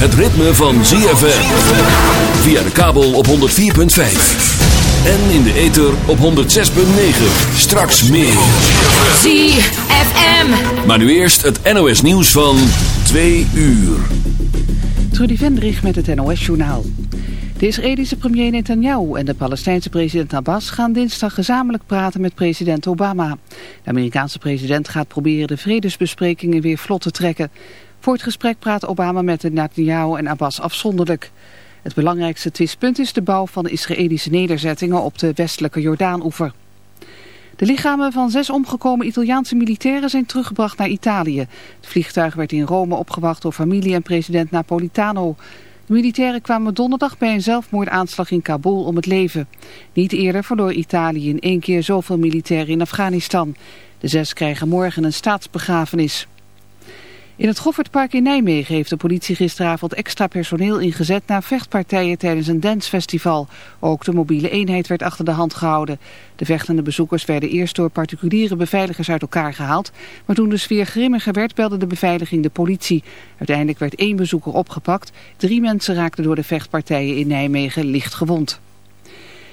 Het ritme van ZFM. Via de kabel op 104.5. En in de ether op 106.9. Straks meer. ZFM. Maar nu eerst het NOS nieuws van 2 uur. Trudy Vendrich met het NOS-journaal. De Israëlische premier Netanyahu en de Palestijnse president Abbas gaan dinsdag gezamenlijk praten met president Obama. De Amerikaanse president gaat proberen de vredesbesprekingen weer vlot te trekken. Voor het gesprek praat Obama met Netanyahu en Abbas afzonderlijk. Het belangrijkste twistpunt is de bouw van de Israëlische nederzettingen op de westelijke Jordaanoever. De lichamen van zes omgekomen Italiaanse militairen zijn teruggebracht naar Italië. Het vliegtuig werd in Rome opgewacht door familie en president Napolitano. De militairen kwamen donderdag bij een zelfmoordaanslag in Kabul om het leven. Niet eerder verloor Italië in één keer zoveel militairen in Afghanistan. De zes krijgen morgen een staatsbegrafenis. In het Goffertpark in Nijmegen heeft de politie gisteravond extra personeel ingezet na vechtpartijen tijdens een dancefestival. Ook de mobiele eenheid werd achter de hand gehouden. De vechtende bezoekers werden eerst door particuliere beveiligers uit elkaar gehaald. Maar toen de sfeer grimmiger werd belde de beveiliging de politie. Uiteindelijk werd één bezoeker opgepakt. Drie mensen raakten door de vechtpartijen in Nijmegen licht gewond.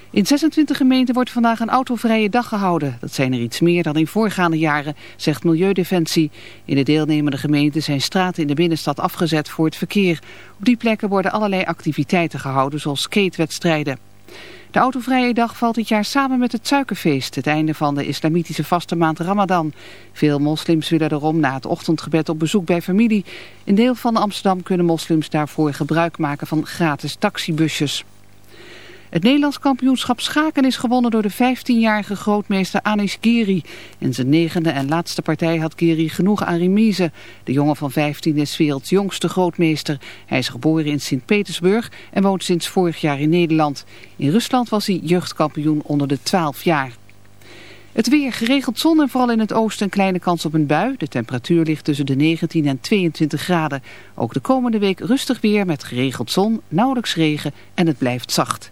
In 26 gemeenten wordt vandaag een autovrije dag gehouden. Dat zijn er iets meer dan in voorgaande jaren, zegt Milieudefensie. In de deelnemende gemeenten zijn straten in de binnenstad afgezet voor het verkeer. Op die plekken worden allerlei activiteiten gehouden, zoals skatewedstrijden. De autovrije dag valt dit jaar samen met het suikerfeest, het einde van de islamitische vaste maand Ramadan. Veel moslims willen daarom na het ochtendgebed op bezoek bij familie. In deel van Amsterdam kunnen moslims daarvoor gebruik maken van gratis taxibusjes. Het Nederlands kampioenschap schaken is gewonnen door de 15-jarige grootmeester Anis Giri. In zijn negende en laatste partij had Giri genoeg aan remise. De jongen van 15 is werelds jongste grootmeester. Hij is geboren in Sint-Petersburg en woont sinds vorig jaar in Nederland. In Rusland was hij jeugdkampioen onder de 12 jaar. Het weer, geregeld zon en vooral in het oosten een kleine kans op een bui. De temperatuur ligt tussen de 19 en 22 graden. Ook de komende week rustig weer met geregeld zon, nauwelijks regen en het blijft zacht.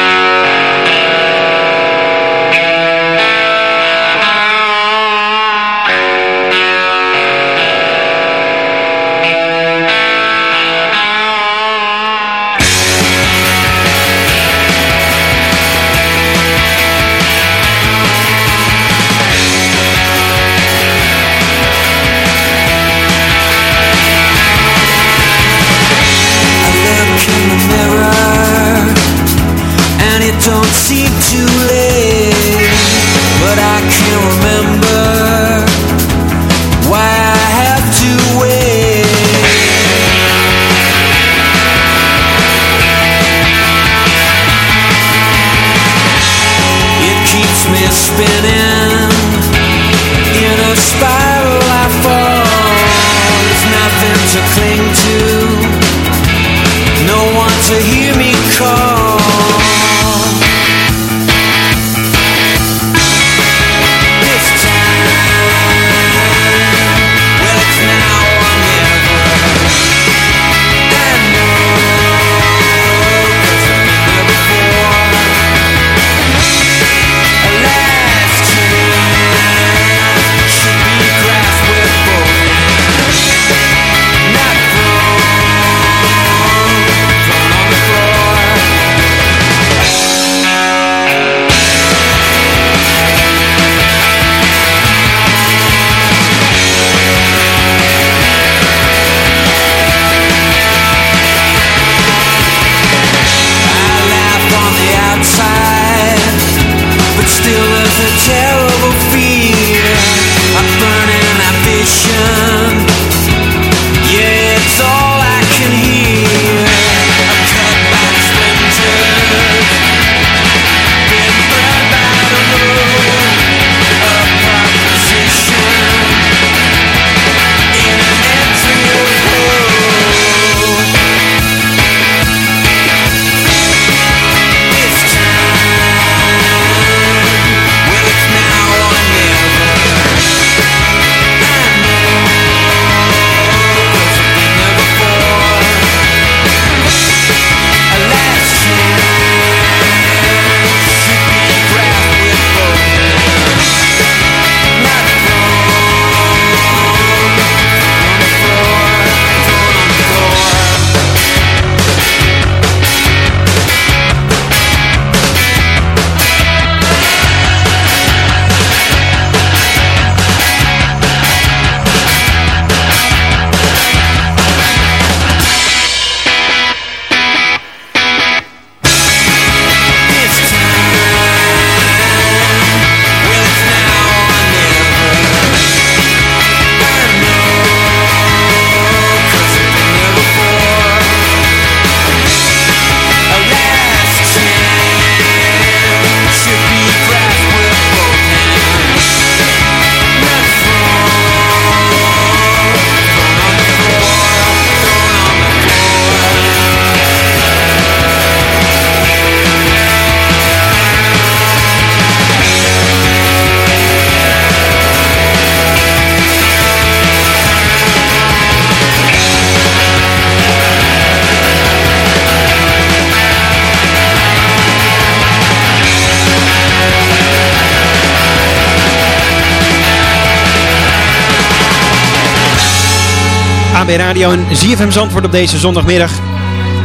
Radio en ZFM Zandvoort op deze zondagmiddag.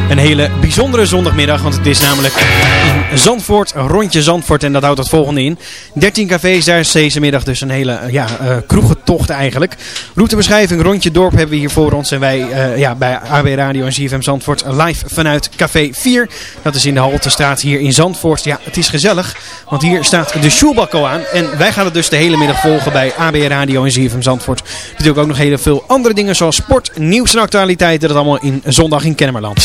Een hele bijzondere zondagmiddag, want het is namelijk Zandvoort, rondje Zandvoort en dat houdt het volgende in. 13 cafés, daar is deze middag dus een hele ja, uh, kroegentocht eigenlijk. Routebeschrijving, rondje dorp hebben we hier voor ons en wij uh, ja, bij AB Radio en ZFM Zandvoort live vanuit Café 4. Dat is in de Haltestraat hier in Zandvoort. Ja, het is gezellig, want hier staat de Sjoelbakko aan en wij gaan het dus de hele middag volgen bij AB Radio en ZFM Zandvoort. Natuurlijk ook nog heel veel andere dingen zoals sport, nieuws en actualiteiten, dat allemaal in zondag in Kennemerland.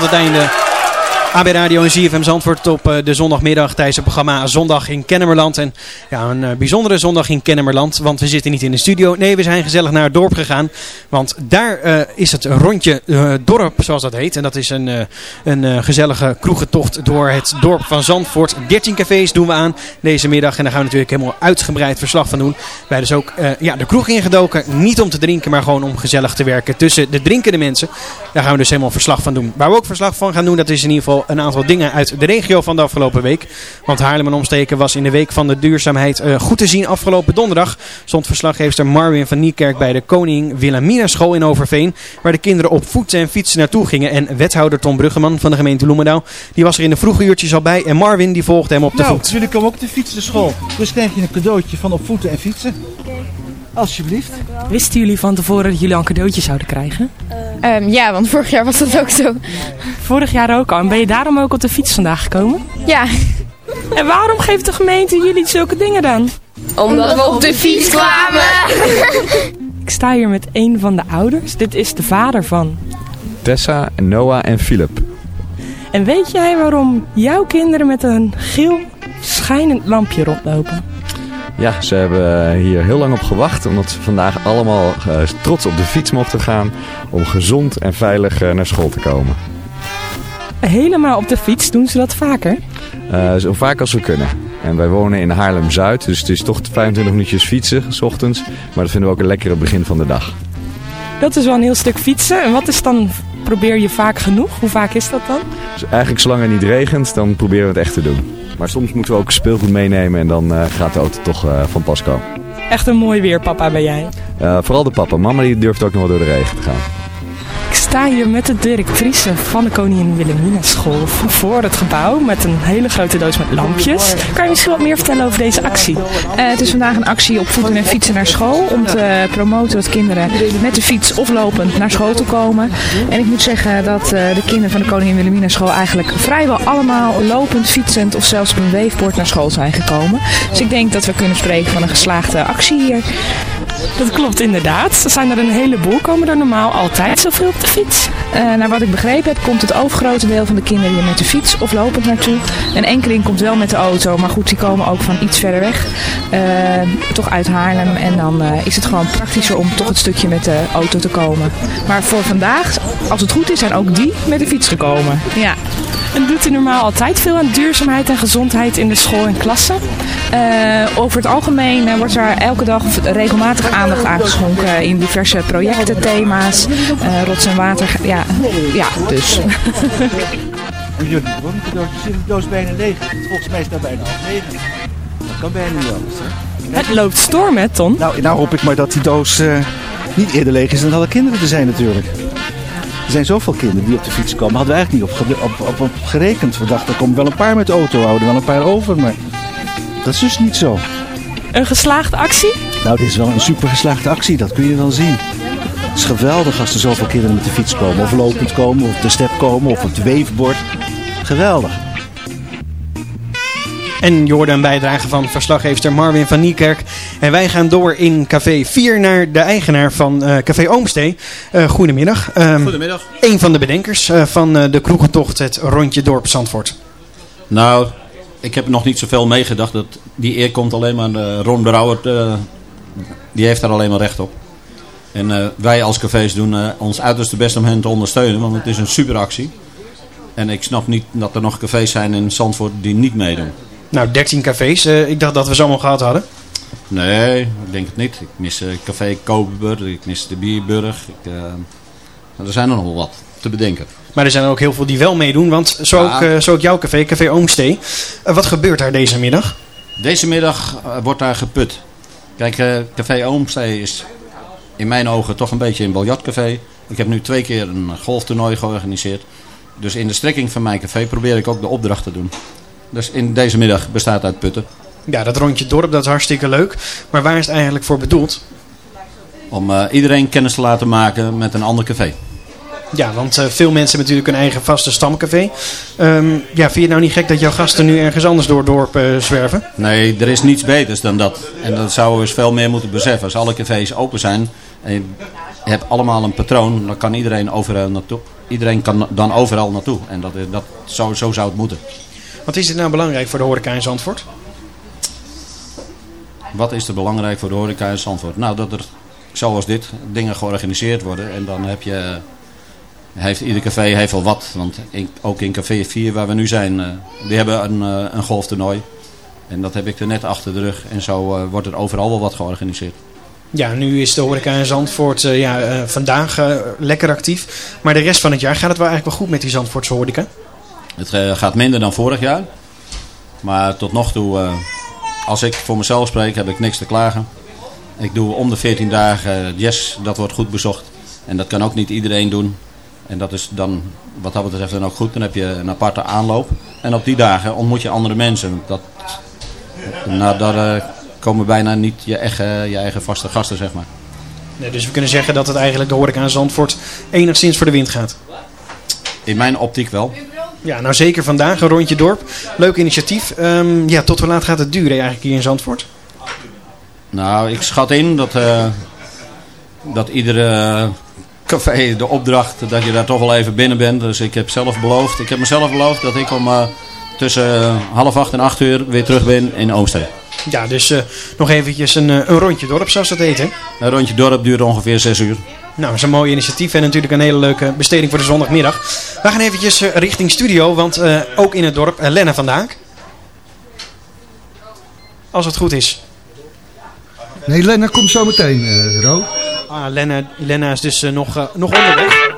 Tot het einde. AB Radio en ZFM Zandvoort op eh, de zondagmiddag tijdens het programma Zondag in Kennemerland. En ja, een eh, bijzondere zondag in Kennemerland, want we zitten niet in de studio. Nee, we zijn gezellig naar het dorp gegaan, want daar eh, is het rondje eh, dorp, zoals dat heet. En dat is een, eh, een gezellige kroegentocht door het dorp van Zandvoort. 13 cafés doen we aan deze middag en daar gaan we natuurlijk helemaal uitgebreid verslag van doen. Wij dus ook ja, de kroeg ingedoken, niet om te drinken, maar gewoon om gezellig te werken tussen de drinkende mensen. Daar gaan we dus helemaal verslag van doen. Waar we ook verslag van gaan doen, dat is in ieder geval een aantal dingen uit de regio van de afgelopen week. Want Haarlem en omsteken was in de week van de duurzaamheid goed te zien. Afgelopen donderdag stond verslaggever Marvin van Niekerk bij de Koning Wilhelmina school in Overveen. Waar de kinderen op voeten en fietsen naartoe gingen. En wethouder Tom Bruggeman van de gemeente Bloemendaal, die was er in de vroege uurtjes al bij. En Marvin die volgde hem op de nou, voet. jullie komen ook te fietsen naar school. Dus krijg je een cadeautje van op voeten en fietsen. Alsjeblieft. Wisten jullie van tevoren dat jullie al een cadeautje zouden krijgen? Ehm, ja, want vorig jaar was dat ook zo. Vorig jaar ook al. En ben je daarom ook op de fiets vandaag gekomen? Ja. En waarom geeft de gemeente jullie zulke dingen dan? Omdat we op de fiets kwamen. Ik sta hier met een van de ouders. Dit is de vader van. Tessa, Noah en Philip. En weet jij waarom jouw kinderen met een geel schijnend lampje rondlopen? Ja, ze hebben hier heel lang op gewacht, omdat ze vandaag allemaal eh, trots op de fiets mochten gaan om gezond en veilig eh, naar school te komen. Helemaal op de fiets doen ze dat vaker? Eh, zo vaak als we kunnen. En wij wonen in Haarlem-Zuid, dus het is toch 25 minuutjes fietsen, s ochtends. Maar dat vinden we ook een lekkere begin van de dag. Dat is wel een heel stuk fietsen. En wat is dan, probeer je vaak genoeg? Hoe vaak is dat dan? Dus eigenlijk zolang het niet regent, dan proberen we het echt te doen. Maar soms moeten we ook speelgoed meenemen en dan eh, gaat de auto toch eh, van pas komen. Echt een mooi weer, papa, ben jij. Eh, vooral de papa. Mama die durft ook nog wel door de regen te gaan. Sta hier met de directrice van de Koningin Wilhelmina School voor het gebouw met een hele grote doos met lampjes. Kan je misschien wat meer vertellen over deze actie? Eh, het is vandaag een actie op voeten en fietsen naar school. Om te promoten dat kinderen met de fiets of lopend naar school toe komen. En ik moet zeggen dat eh, de kinderen van de Koningin Wilhelmina School eigenlijk vrijwel allemaal lopend, fietsend of zelfs op een weefbord naar school zijn gekomen. Dus ik denk dat we kunnen spreken van een geslaagde actie hier. Dat klopt inderdaad. Er zijn er een heleboel. Komen er normaal altijd zoveel op de fiets? Uh, naar wat ik begrepen heb, komt het overgrote deel van de kinderen hier met de fiets of lopend naartoe. Een enkeling komt wel met de auto, maar goed, die komen ook van iets verder weg. Uh, toch uit Haarlem. En dan uh, is het gewoon praktischer om toch het stukje met de auto te komen. Maar voor vandaag, als het goed is, zijn ook die met de fiets gekomen. Ja. En doet u normaal altijd veel aan duurzaamheid en gezondheid in de school en klassen? over het algemeen wordt er elke dag regelmatig aandacht aangeschonken in diverse projecten, thema's, rots en water. Ja, ja dus. En jullie, waarom zit de doos bijna leeg? Volgens mij is dat bijna half negen. Dat kan bijna niet anders. Hè? Het loopt storm, hè, Ton? Nou, nou hoop ik maar dat die doos uh, niet eerder leeg is dan alle kinderen er zijn natuurlijk. Er zijn zoveel kinderen die op de fiets komen. Hadden we eigenlijk niet op, op, op, op gerekend. We dachten, er komen wel een paar met de auto, houden wel een paar over. Maar dat is dus niet zo. Een geslaagde actie? Nou, dit is wel een super geslaagde actie. Dat kun je wel zien. Het is geweldig als er zoveel kinderen met de fiets komen. Of lopend komen, of op de step komen, of op het weefbord. Geweldig. En je hoorde een bijdrage van verslaggever Marvin van Niekerk. En wij gaan door in café 4 naar de eigenaar van uh, café Oomstee. Uh, goedemiddag. Um, goedemiddag. Een van de bedenkers uh, van de kroegentocht, het rondje dorp Zandvoort. Nou, ik heb nog niet zoveel meegedacht. Dat die eer komt alleen maar uh, Ron Brouwer. Die heeft daar alleen maar recht op. En uh, wij als cafés doen ons uiterste best om hen te ondersteunen. Want het is een superactie. En ik snap niet dat er nog cafés zijn in Zandvoort die niet meedoen. Nou, 13 cafés. ik dacht dat we ze allemaal gehad hadden. Nee, ik denk het niet. Ik mis café Koper, ik mis de Bierburg. Ik, er zijn er nog wel wat te bedenken. Maar er zijn er ook heel veel die wel meedoen. Want zo, ja. ook, zo ook jouw café, Café Oomstee. Wat gebeurt daar deze middag? Deze middag wordt daar geput. Kijk, Café Oomstee is in mijn ogen toch een beetje een biljartcafé. Ik heb nu twee keer een golftoernooi georganiseerd. Dus in de strekking van mijn café probeer ik ook de opdracht te doen. Dus in deze middag bestaat uit putten. Ja, dat rondje dorp, dat is hartstikke leuk. Maar waar is het eigenlijk voor bedoeld? Om iedereen kennis te laten maken met een ander café. Ja, want uh, veel mensen hebben natuurlijk een eigen vaste stamcafé. Um, ja, vind je het nou niet gek dat jouw gasten nu ergens anders door het dorp uh, zwerven? Nee, er is niets beters dan dat. En dat zouden we eens veel meer moeten beseffen. Als alle cafés open zijn en je hebt allemaal een patroon, dan kan iedereen overal naartoe. Iedereen kan dan overal naartoe. En dat, dat, zo, zo zou het moeten. Wat is dit nou belangrijk voor de horeca in Zandvoort? Wat is er belangrijk voor de horeca in Zandvoort? Nou, dat er, zoals dit, dingen georganiseerd worden. En dan heb je heeft, ieder café heeft wel wat. Want in, ook in café 4 waar we nu zijn, uh, die hebben een, uh, een golftoernooi. En dat heb ik er net achter de rug. En zo uh, wordt er overal wel wat georganiseerd. Ja, nu is de horeca in Zandvoort ja, vandaag lekker actief. Maar de rest van het jaar gaat het wel eigenlijk wel goed met die Zandvoortse horeca? Het gaat minder dan vorig jaar. Maar tot nog toe, als ik voor mezelf spreek, heb ik niks te klagen. Ik doe om de 14 dagen yes, dat wordt goed bezocht. En dat kan ook niet iedereen doen. En dat is dan wat dat betreft dan ook goed. Dan heb je een aparte aanloop. En op die dagen ontmoet je andere mensen. Dat, nou, daar uh, komen bijna niet je eigen, je eigen vaste gasten, zeg maar. Nee, dus we kunnen zeggen dat het eigenlijk de horeca aan Zandvoort enigszins voor de wind gaat. In mijn optiek wel. Ja, nou zeker vandaag een rondje dorp. Leuk initiatief. Um, ja, tot hoe laat gaat het duren eigenlijk hier in Zandvoort? Nou, ik schat in dat, uh, dat iedere café de opdracht dat je daar toch wel even binnen bent. Dus ik heb zelf beloofd, ik heb mezelf beloofd dat ik om uh, tussen half acht en acht uur weer terug ben in Oomstee. Ja, dus uh, nog eventjes een, uh, een rondje dorp zoals dat heet hè? Een rondje dorp duurt ongeveer zes uur. Nou, dat is een mooi initiatief en natuurlijk een hele leuke besteding voor de zondagmiddag. We gaan eventjes richting studio, want ook in het dorp Lenne vandaag. als het goed is. Nee, Lena komt zo meteen, eh Ro. Ah, Lena, Lena is dus eh, nog, eh, nog onderweg.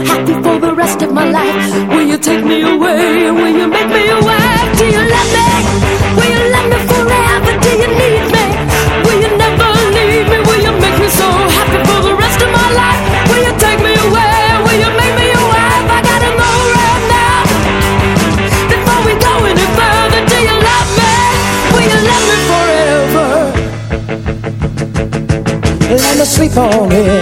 happy for the rest of my life. Will you take me away? Will you make me away? Do you love me? Will you love me forever? Do you need me? Will you never leave me? Will you make me so happy for the rest of my life? Will you take me away? Will you make me away? I gotta know right now. Before we go any further, do you love me? Will you love me forever? Let me sleep on it.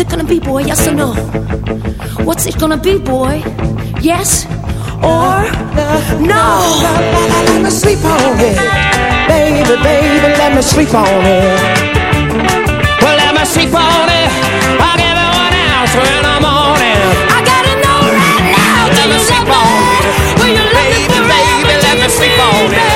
What's it gonna be, boy? Yes or no? What's it gonna be, boy? Yes or no? Let me sleep on it. Baby, baby, let me sleep on it. Well, let me sleep on it. I'll give you an answer in the morning. I gotta know right now. Do you love me? Will you love me forever? let me sleep on it.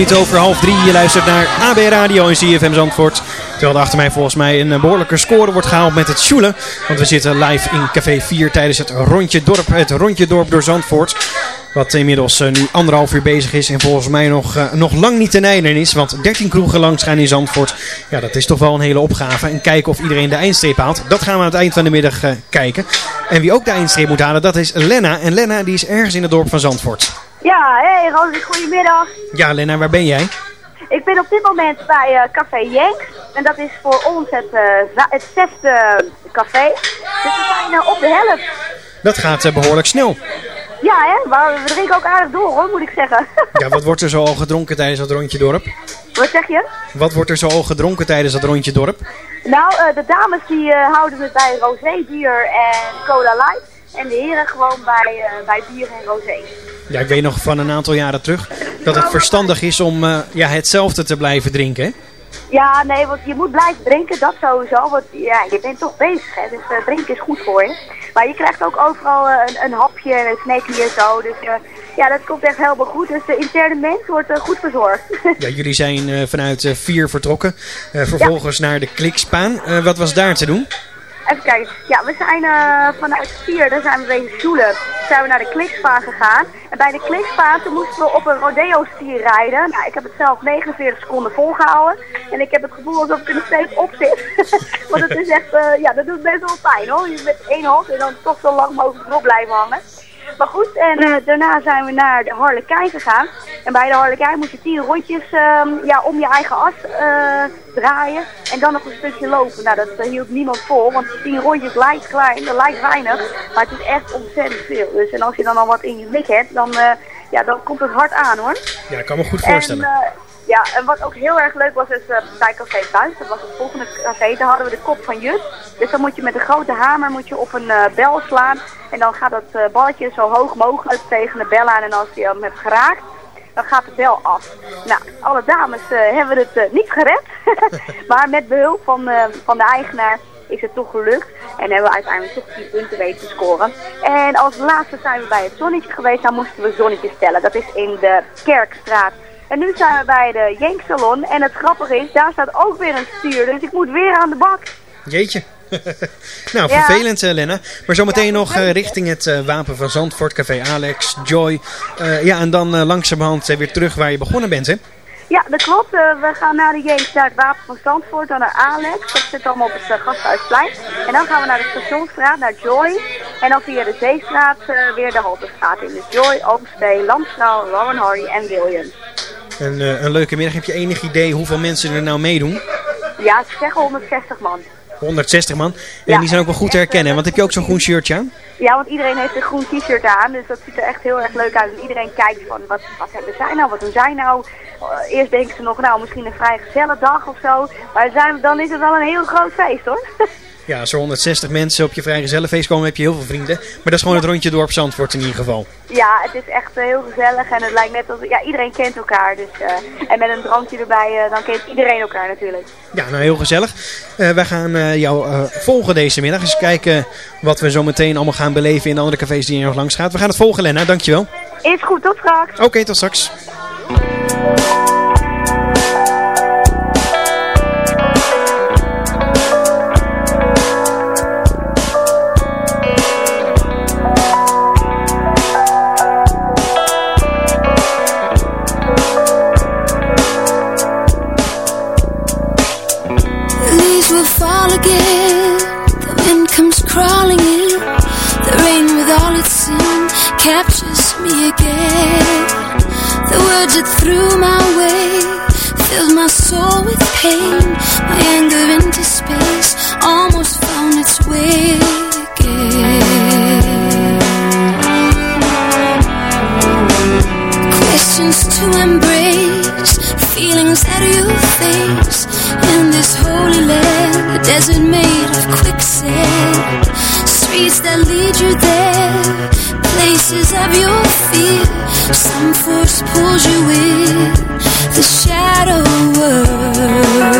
Minuut over half drie. Je luistert naar AB Radio en CFM Zandvoort. Terwijl er achter mij volgens mij een eh, behoorlijke score wordt gehaald met het Sjoelen. Want we zitten live in Café 4 tijdens het Rondje Dorp. Het Rondje Dorp door Zandvoort. Wat inmiddels eh, nu anderhalf uur bezig is. En volgens mij nog, eh, nog lang niet ten einde is. Want 13 kroegen langs in Zandvoort. Ja, dat is toch wel een hele opgave. En kijken of iedereen de eindstreep haalt. Dat gaan we aan het eind van de middag kijken. En wie ook de eindstreep moet halen, dat is Lenna. En Lenna die is ergens in het dorp van Zandvoort. Ja, hey Rosie, goedemiddag. Ja, Lenna, waar ben jij? Ik ben op dit moment bij eh, Café Jenks. En dat is voor ons het, eh, het zesde café. Dus we zijn eh, op de helft. Dat gaat eh, behoorlijk snel. Ja, hè? Maar we drinken ook aardig door, hoor, moet ik zeggen. Ja, wat wordt er zo al gedronken tijdens dat rondje dorp? Wat zeg je? Wat wordt er zo al gedronken tijdens dat rondje dorp? Nou, de dames die houden het bij rosé, bier en cola light. En de heren gewoon bij, bij bier en rosé. Ja, ik weet nog van een aantal jaren terug dat het verstandig is om eh, ja, hetzelfde te blijven drinken. Hè? Ja, nee, want je moet blijven drinken, dat sowieso. Want ja, je bent toch bezig, hè. Dus eh, drinken is goed voor je. Maar je krijgt ook overal eh, een, een hapje en een snackje en zo. Dus ja, dat komt echt helemaal goed. Dus de interne mens wordt goed verzorgd. Ja, jullie zijn vanuit vier vertrokken. Vervolgens naar de Klikspaan. Wat was daar te doen? Even kijken. Ja, we zijn eh, vanuit vier, daar zijn we bezig Sjoelen. Zijn we naar de Klikspaan gegaan. En bij de Klikspaan toen moesten we op een rodeo-stier rijden. Nou, ik heb het zelf 49 seconden volgehouden. En ik heb het gevoel alsof ik er nog steeds op zit. Want het is echt, eh, ja, dat doet best wel pijn hoor. Je met één hand en dan toch zo lang mogelijk erop blijven hangen. Maar goed, en eh, daarna zijn we naar de Harlekijn gegaan. En bij de Harlekijn moet je tien rondjes ehm, ja, om je eigen as eh, draaien. En dan nog een stukje lopen. Nou, dat eh, hield niemand vol, want tien rondjes lijkt klein, dat lijkt weinig. Maar het is echt ontzettend veel. Dus en als je dan al wat in je mik hebt, dan, ja, dan komt het hard aan hoor. Ja, ik kan me goed voorstellen. En, Ja, en wat ook heel erg leuk was, is bij Café Buis. Dat was het volgende café. Daar hadden we de kop van Jut. Dus dan moet je met een grote hamer moet je op een bel slaan. En dan gaat dat eh, balletje zo hoog mogelijk tegen de bel aan. En als je hem hebt geraakt, dan gaat de bel af. Nou, alle dames eh, hebben het eh, niet gered. maar met behulp van, van de eigenaar is het toch gelukt. En hebben we uiteindelijk toch 10 punten weten te scoren. En als laatste zijn we bij het zonnetje geweest. Dan moesten we zonnetje stellen. Dat is in de Kerkstraat. En nu zijn we bij de Jenk Salon. En het grappige is, daar staat ook weer een stuur. Dus ik moet weer aan de bak. Jeetje. nou, Ja. vervelend, eh, Lenna. Maar zometeen nog eh, richting het eh, Wapen van Zandvoort, Café Alex, Joy. Ja, en dan eh, langzamerhand weer terug waar je begonnen bent, hè? Ja, dat klopt. We gaan naar de Jenk, naar het Wapen van Zandvoort, dan naar Alex. Dat zit allemaal op het uh, Gasthuisplein. En dan gaan we naar de Stationsstraat, naar Joy. En dan via de Zeestraat weer de Halterstraat in. Dus Joy, Oomstee, Landstrouw, Lauren Hardy en William. Een, eh, een leuke middag. Heb je enig idee hoeveel mensen er nou meedoen? Ja, ze zeggen 160 man. 160 man. En Ja. die zijn ook wel goed te herkennen. Want heb je ook zo'n groen shirtje aan? Ja, want iedereen heeft een groen t-shirt aan, dus dat ziet er echt heel erg leuk uit. En iedereen kijkt van, wat, wat hebben zij nou, wat doen zij nou? Eh, eerst denken ze nog, nou, misschien een vrij gezellige dag of zo. Maar zijn, dan is het wel een heel groot feest, hoor. Ja, als er 160 mensen op je vrijgezellenfeest komen, heb je heel veel vrienden. Maar dat is gewoon het rondje dorp Zandvoort in ieder geval. ja, het is echt eh, heel gezellig en het lijkt net alsof, ja, iedereen kent elkaar. Dus, eh, en met een drankje erbij, eh, dan kent iedereen elkaar natuurlijk. Ja, nou heel gezellig. Wij gaan jou volgen deze middag. Eens kijken wat we zo meteen allemaal gaan beleven in de andere cafés die je nog langs gaat. We gaan het volgen, Lenna. Dankjewel. Is goed, tot straks. Oké, tot straks. It threw my way filled my soul with pain. My anger into space almost found its way again. Questions to embrace, feelings that you face in this holy land, a desert made of quicksand. Streets that lead you there, places of your fear. Some force pulls you in, the shadow world.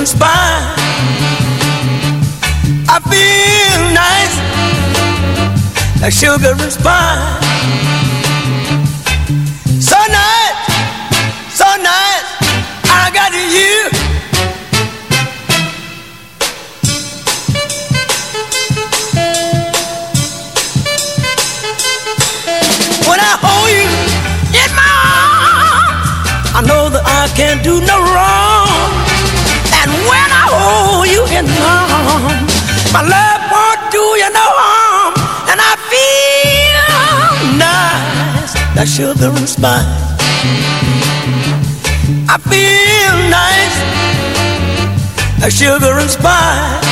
And spice. I feel nice. A sugar and spice. So nice, so nice. I got you. When I hold you in my arms, I know that I can't do no wrong. Hold you in my arms, my love won't do you no harm. And I feel nice, that sugar and spice. I feel nice, that sugar and spice.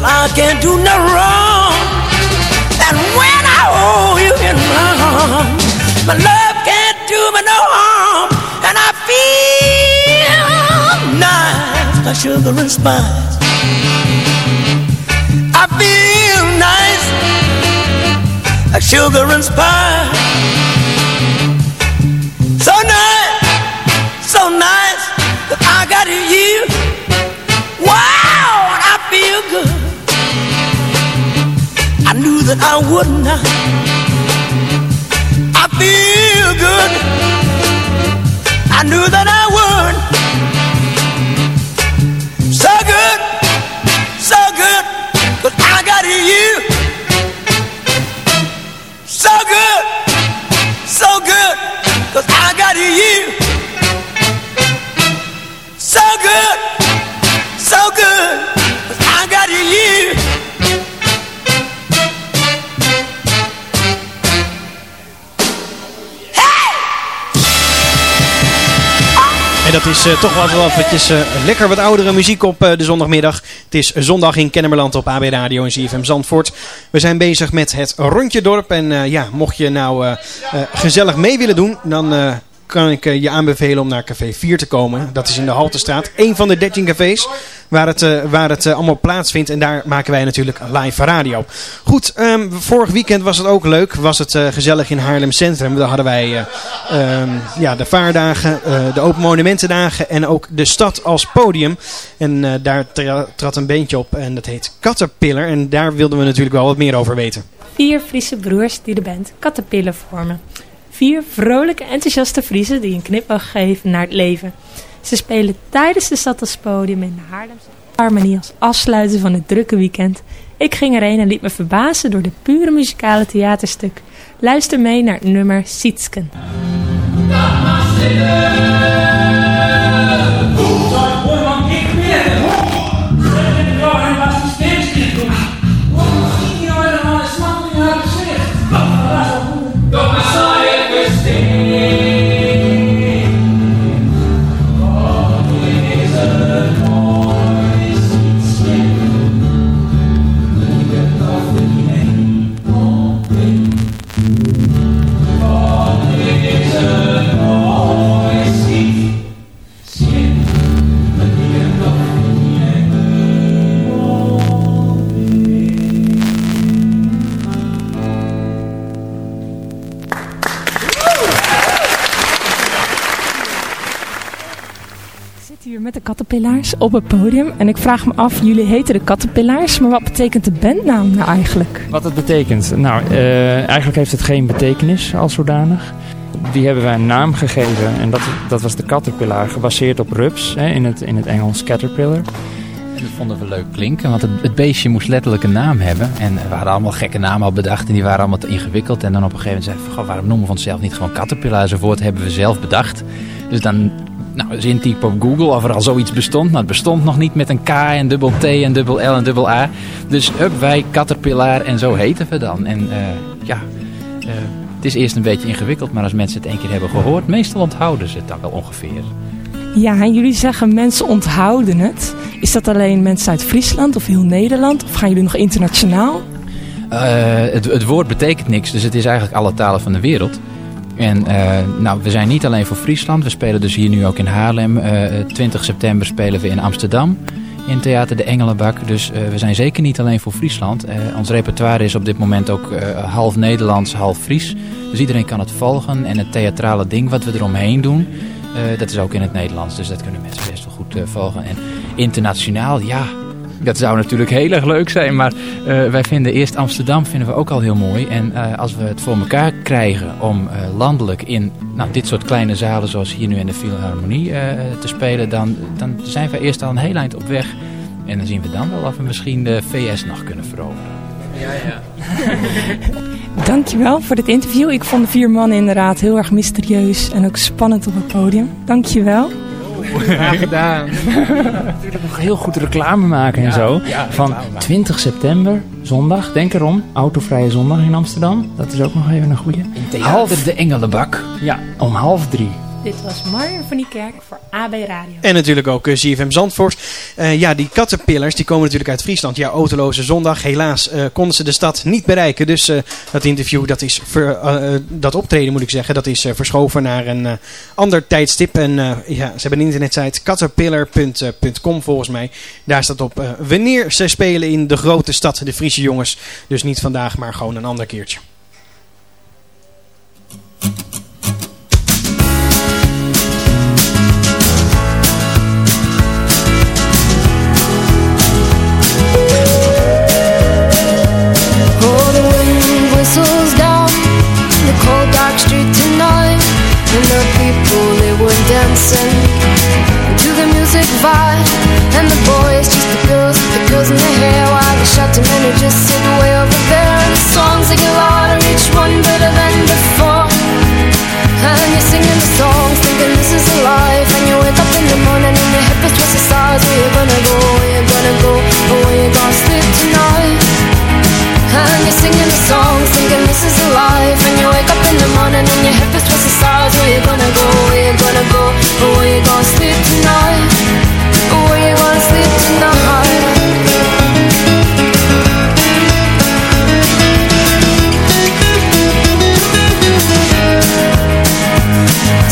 That I can't do no wrong. And when I hold you in my arms, my love can't do me no harm. And I feel nice, like sugar and spice. I feel nice, like sugar and spice. So nice, so nice that I got you. That I wouldn't. I feel good. I knew that I would. So good, so good, but I got you. Is eh, toch wat wel eventjes eh, lekker wat oudere muziek op eh, de zondagmiddag. Het is zondag in Kennemerland op AB Radio en CFM Zandvoort. We zijn bezig met het rondje dorp. En ja, mocht je nou gezellig mee willen doen, dan kan ik je aanbevelen om naar Café 4 te komen. Dat is in de Haltestraat. Een van de 13 cafés waar het, eh, waar het eh, allemaal plaatsvindt. En daar maken wij natuurlijk live radio. Goed, ehm, vorig weekend was het ook leuk. Was het eh, gezellig in Haarlem Centrum. Daar hadden wij eh, ehm, ja, de vaardagen, de open monumentendagen en ook de stad als podium. En daar tra- trad een beentje op en dat heet Caterpillar. En daar wilden we natuurlijk wel wat meer over weten. Vier Friese broers die de band Caterpillar vormen. Vier vrolijke, enthousiaste Friesen die een knipoog geven naar het leven. Ze spelen tijdens de stad als podium in de Haarlemse Harmonie als afsluiten van het drukke weekend. Ik ging erheen en liet me verbazen door de pure muzikale theaterstuk. Luister mee naar het nummer Sietsken. Kattenpillaars op het podium en ik vraag me af, jullie heten de Kattenpillaars, maar wat betekent de bandnaam nou eigenlijk? Wat het betekent? Nou, eh, eigenlijk heeft het geen betekenis als zodanig. Die hebben wij een naam gegeven en dat, dat was de Caterpillar, gebaseerd op rups, hè, in, het, in het Engels caterpillar. En dat vonden we leuk klinken, want het, het beestje moest letterlijk een naam hebben. En we hadden allemaal gekke namen al bedacht en die waren allemaal te ingewikkeld. En dan op een gegeven moment zeiden we, waarom noemen we onszelf niet gewoon Caterpillar? Zo'n woord hebben we zelf bedacht. Dus dan nou, eens intypen op Google of er al zoiets bestond. Nou, het bestond nog niet met een K en dubbel T en dubbel L en dubbel A. Dus up, wij Caterpillar en zo heten we dan. En eh, ja, eh, het is eerst een beetje ingewikkeld, maar als mensen het één keer hebben gehoord, meestal onthouden ze het dan wel ongeveer. Ja, en jullie zeggen mensen onthouden het. Is dat alleen mensen uit Friesland of heel Nederland? Of gaan jullie nog internationaal? Eh, het, het woord betekent niks, dus het is eigenlijk alle talen van de wereld. En eh, nou, we zijn niet alleen voor Friesland. We spelen dus hier nu ook in Haarlem. Eh, 20 september spelen we in Amsterdam in Theater de Engelenbak. Dus eh, we zijn zeker niet alleen voor Friesland. Eh, ons repertoire is op dit moment ook eh, half Nederlands, half Fries. Dus iedereen kan het volgen. En het theatrale ding wat we eromheen doen, eh, dat is ook in het Nederlands. Dus dat kunnen mensen best wel goed eh, volgen. En internationaal, ja, dat zou natuurlijk heel erg leuk zijn. Maar eh, wij vinden eerst Amsterdam vinden we ook al heel mooi. En eh, als we het voor elkaar krijgen om eh, landelijk in nou, dit soort kleine zalen zoals hier nu in de Philharmonie eh, te spelen, dan, dan zijn we eerst al een heel eind op weg. En dan zien we dan wel of we misschien de VS nog kunnen veroveren. Ja, ja. Dankjewel voor dit interview. Ik vond de vier mannen inderdaad heel erg mysterieus en ook spannend op het podium. Dankjewel. Graag gedaan. Natuurlijk nog heel goed reclame maken en zo. Van 20 september, zondag, denk erom. Autovrije zondag in Amsterdam. Dat is ook nog even een goede. In Theater de Engelenbak. Ja, om half drie. Dit was Marjan van die Kerk voor AB Radio. En natuurlijk ook eh, ZFM Zandvoort. Eh, ja, die Caterpillars die komen natuurlijk uit Friesland. Ja, autoloze zondag. Helaas eh, konden ze de stad niet bereiken. Dus dat interview, dat, is dat optreden moet ik zeggen, dat is verschoven naar een ander tijdstip. En ja, ze hebben een internetsite caterpillar.com volgens mij. Daar staat op wanneer ze spelen in de grote stad, de Friese jongens. Dus niet vandaag, maar gewoon een ander keertje. And the people they were dancing to the music vibe, and the boys just the girls with the girls in their hair, while the shouting men who just sit way over there, and the songs they get louder, each one better than before. And you're singing the songs, thinking this is life, and you wake up in the morning and your head is towards the stars. Where you gonna go? Where you gonna go? Or where you gonna sleep tonight? And you're singing the songs, thinking this is life in the morning and your head is towards the stars Where you gonna go, where you gonna go? Where you gonna sleep tonight? Where you gonna sleep tonight?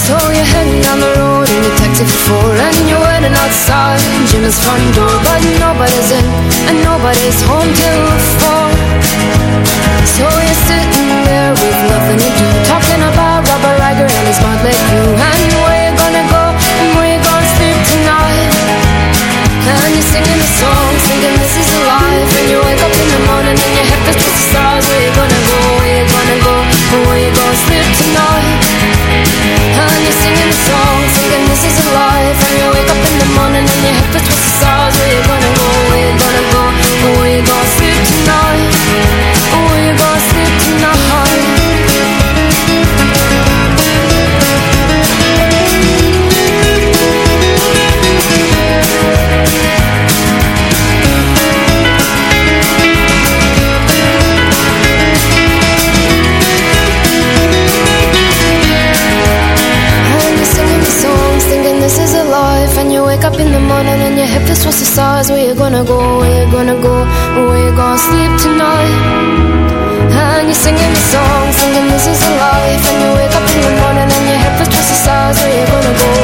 So you're heading down the road in your taxi for four And you're waiting outside. Jimmy's front door But nobody's in and nobody's home till four So you're sitting there with nothing in morning and your head feels towards the stars. Where you gonna go, where you gonna go? Where you gonna sleep tonight and you're singing the song, thinking this is a life. And you wake up in the morning and your gonna go, where you gonna go where you gonna sleep tonight. And you're singing the songs, thinking this is a life. And you wake up in the morning and your head feels towards the stars Where you gonna go,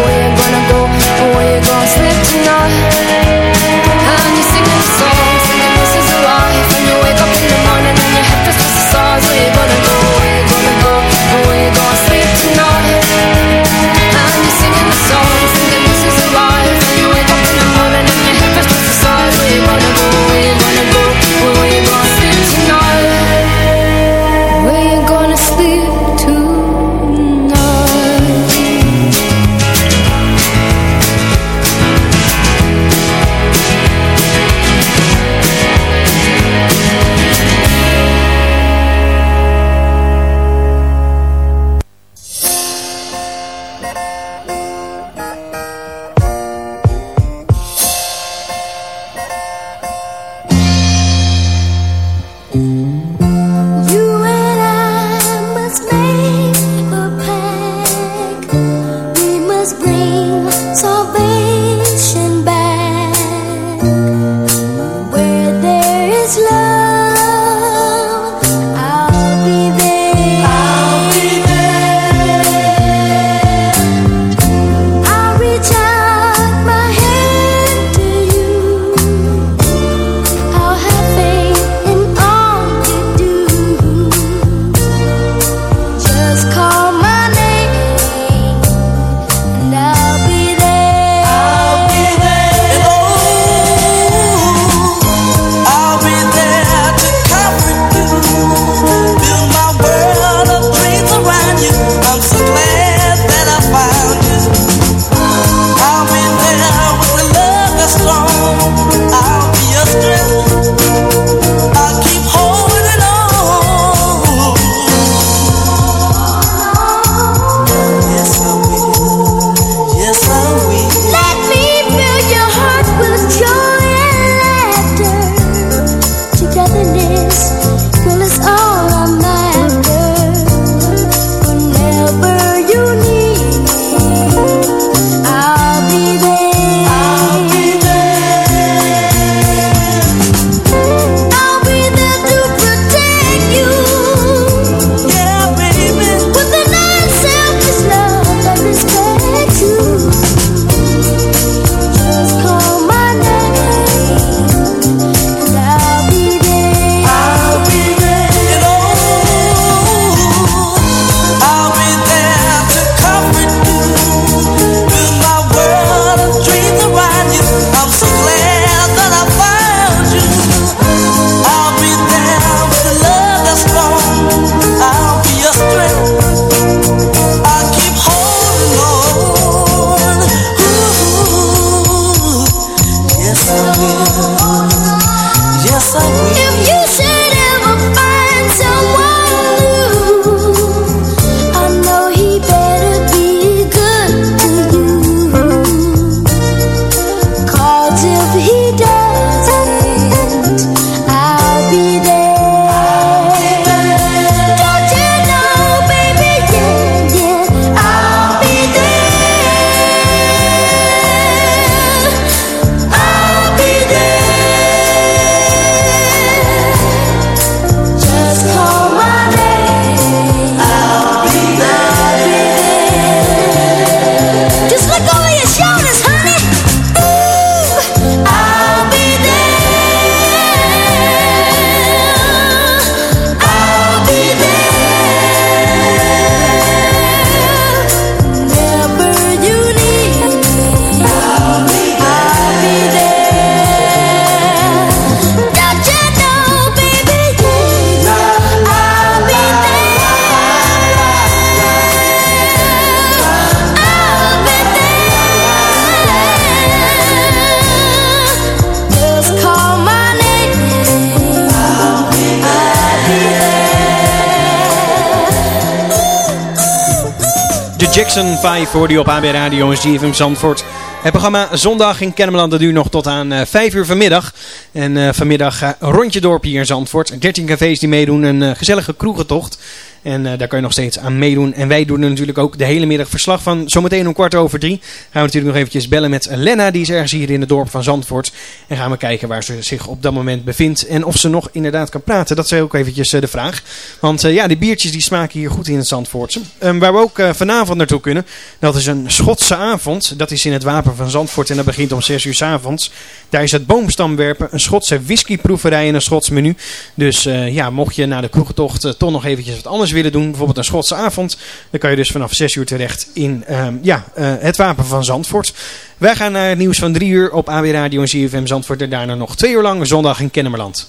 Jackson 5 hoorde je op AB Radio en ZFM Zandvoort. Het programma Zondag in Kennemerland duurt nog tot aan eh 5 uur vanmiddag. En eh, vanmiddag eh, een rondje dorp hier in Zandvoort. 13 cafés die meedoen, een eh, gezellige kroegentocht. En eh, daar kan je nog steeds aan meedoen. En wij doen natuurlijk ook de hele middag verslag van. Zometeen om kwart over drie gaan we natuurlijk nog eventjes bellen met Lena. Die is ergens hier in het dorp van Zandvoort. En gaan we kijken waar ze zich op dat moment bevindt. En of ze nog inderdaad kan praten. Dat is ook eventjes eh, de vraag. Want eh, ja, die biertjes die smaken hier goed in het Zandvoortse. Ehm, waar we ook vanavond naartoe kunnen. Dat is een Schotse avond. Dat is in het Wapen van Zandvoort. En dat begint om 6 uur s avonds. Daar is het boomstamwerpen, een Schotse whiskyproeverij en een Schots menu. Dus ja, mocht je na de kroegentocht eh, toch nog eventjes wat anders willen doen, bijvoorbeeld een Schotse avond, dan kan je dus vanaf 6 uur terecht in ehm, ja, eh, het Wapen van Zandvoort. Wij gaan naar het nieuws van 3 uur op AB Radio en CFM Zandvoort en daarna nog 2 uur lang zondag in Kennemerland.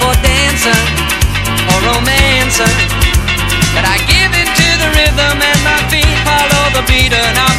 For dancing or romancing, but I give into the rhythm and my feet follow the beat of my